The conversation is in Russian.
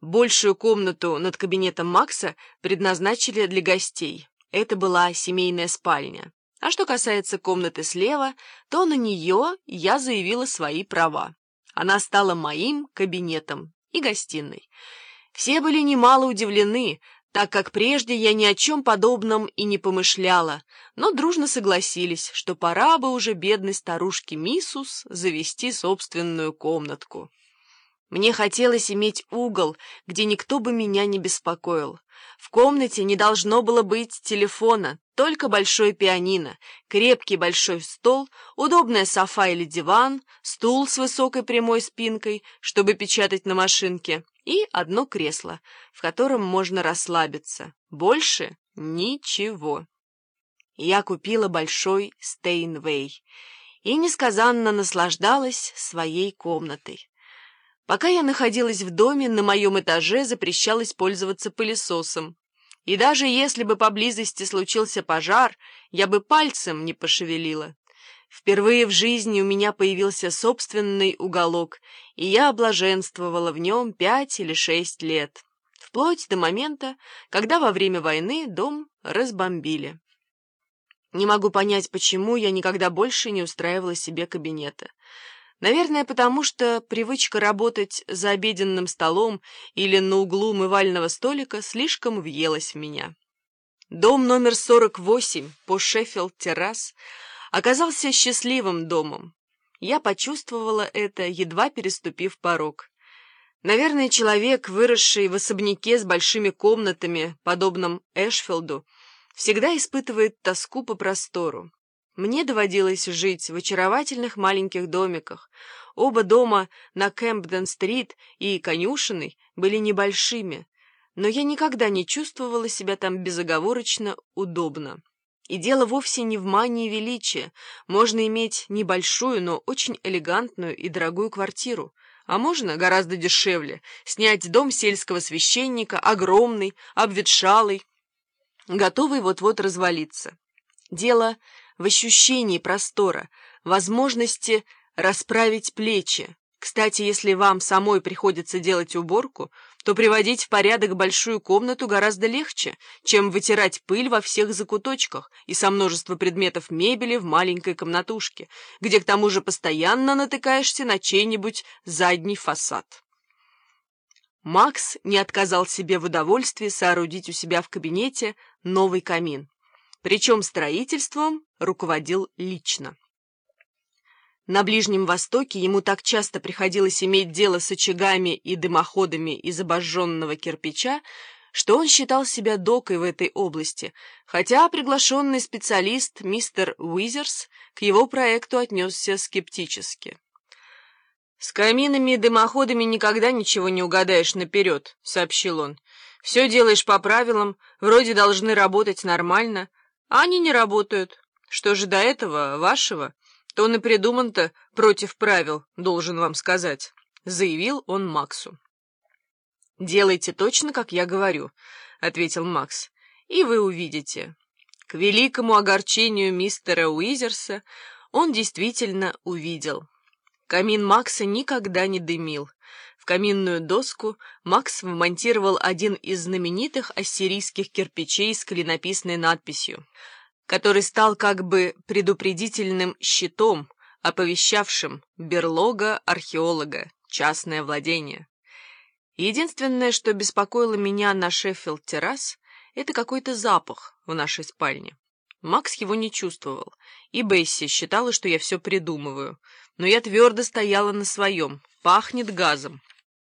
Большую комнату над кабинетом Макса предназначили для гостей. Это была семейная спальня. А что касается комнаты слева, то на нее я заявила свои права. Она стала моим кабинетом и гостиной. Все были немало удивлены, так как прежде я ни о чем подобном и не помышляла, но дружно согласились, что пора бы уже бедной старушке Мисус завести собственную комнатку. Мне хотелось иметь угол, где никто бы меня не беспокоил. В комнате не должно было быть телефона, только большое пианино, крепкий большой стол, удобная софа или диван, стул с высокой прямой спинкой, чтобы печатать на машинке, и одно кресло, в котором можно расслабиться. Больше ничего. Я купила большой Стейнвей и несказанно наслаждалась своей комнатой. Пока я находилась в доме, на моем этаже запрещалось пользоваться пылесосом. И даже если бы поблизости случился пожар, я бы пальцем не пошевелила. Впервые в жизни у меня появился собственный уголок, и я облаженствовала в нем пять или шесть лет, вплоть до момента, когда во время войны дом разбомбили. Не могу понять, почему я никогда больше не устраивала себе кабинета. Наверное, потому что привычка работать за обеденным столом или на углу умывального столика слишком въелась в меня. Дом номер 48 по Шеффилд-террас оказался счастливым домом. Я почувствовала это, едва переступив порог. Наверное, человек, выросший в особняке с большими комнатами, подобном Эшфилду, всегда испытывает тоску по простору. Мне доводилось жить в очаровательных маленьких домиках. Оба дома на Кэмпден-стрит и Конюшиной были небольшими, но я никогда не чувствовала себя там безоговорочно удобно. И дело вовсе не в мании величия. Можно иметь небольшую, но очень элегантную и дорогую квартиру. А можно, гораздо дешевле, снять дом сельского священника, огромный, обветшалый, готовый вот-вот развалиться. Дело в ощущении простора, возможности расправить плечи. Кстати, если вам самой приходится делать уборку, то приводить в порядок большую комнату гораздо легче, чем вытирать пыль во всех закуточках и со множества предметов мебели в маленькой комнатушке, где к тому же постоянно натыкаешься на чей-нибудь задний фасад. Макс не отказал себе в удовольствии соорудить у себя в кабинете новый камин. Причем строительством руководил лично. На Ближнем Востоке ему так часто приходилось иметь дело с очагами и дымоходами из обожженного кирпича, что он считал себя докой в этой области, хотя приглашенный специалист мистер Уизерс к его проекту отнесся скептически. «С каминами и дымоходами никогда ничего не угадаешь наперед», — сообщил он. «Все делаешь по правилам, вроде должны работать нормально, а они не работают. Что же до этого, вашего, то он и придуман-то против правил, должен вам сказать», — заявил он Максу. «Делайте точно, как я говорю», — ответил Макс, — «и вы увидите». К великому огорчению мистера Уизерса он действительно увидел. Камин Макса никогда не дымил. В каминную доску Макс вмонтировал один из знаменитых ассирийских кирпичей с клинописной надписью который стал как бы предупредительным щитом, оповещавшим берлога археолога, частное владение. Единственное, что беспокоило меня на Шеффилд-террас, это какой-то запах в нашей спальне. Макс его не чувствовал, и Бесси считала, что я все придумываю, но я твердо стояла на своем, пахнет газом.